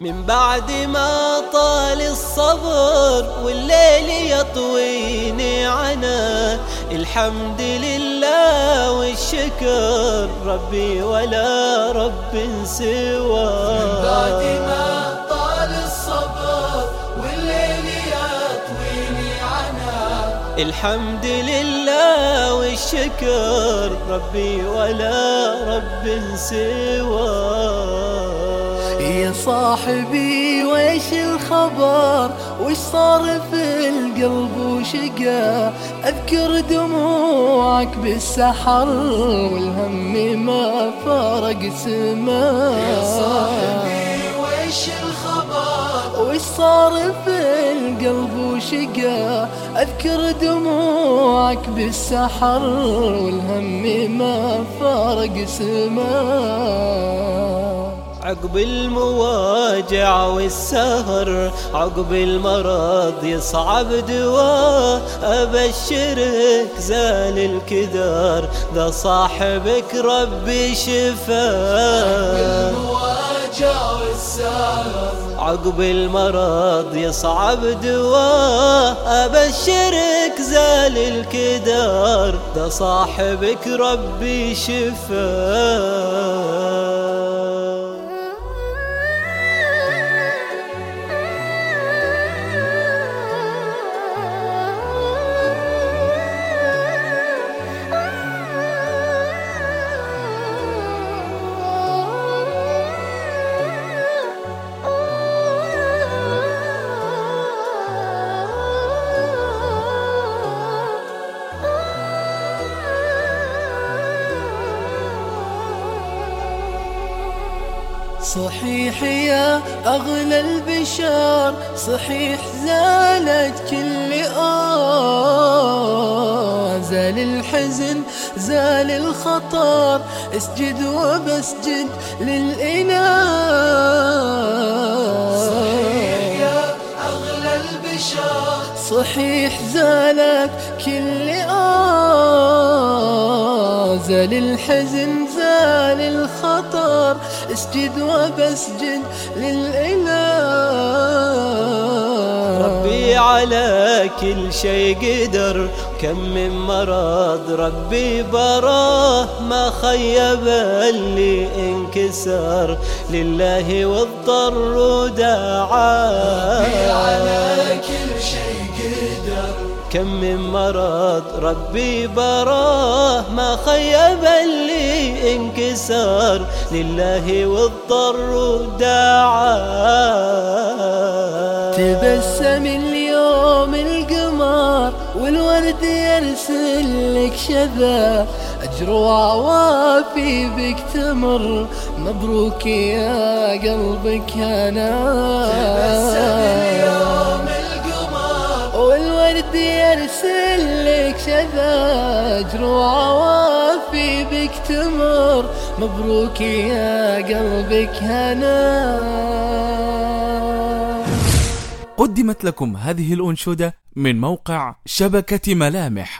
من بعد ما طال الصبر والليل يطويني عنا الحمد لله والشكر ربي ولا رب سوى. من بعد ما طال الصبر والليل يطويني عنا الحمد لله والشكر ربي ولا رب سوى. يا صاحبي ويش الخبر؟ وش صار في القلب وشقا أذكر دموعك بالسحر والهم ما فارق سما. يا صاحبي ويش الخبر؟ وش صار في القلب وشقا أذكر دموعك بالسحر والهم ما فارق سما. عقب المواجع والسهر عقب المرض يصعب دواء. أبشرك زال الكدر ذا صاحبك ربي شفاه عقب المرض يصعب دواء. أبشرك زال الكدر ده صاحبك ربي شفاه صحيح يا أغلى البشر صحيح زالت كل آه زال الحزن زال الخطر اسجد وبسجد للإله صحيح يا أغلى البشر. صحيح زالت كل آه زال الحزن زال الخطر. اسجد وبسجد للإله. ربي على كل شي قدر كم من مرض ربي براه. ما خيب اللي انكسر لله واضطر دعاه. كم من مرض ربي براه ما خيب اللي انكسر لله واضطر دعاه تبسم اليوم القمر والورد يرسل لك شذا أجر وعوافي بك تمر مبروك يا قلبك أنا تبسم اليوم شذا أجر وعوافي بك تمر مبروك يا قلبك أنا قدمت لكم هذه الأنشودة من موقع شبكة ملامح.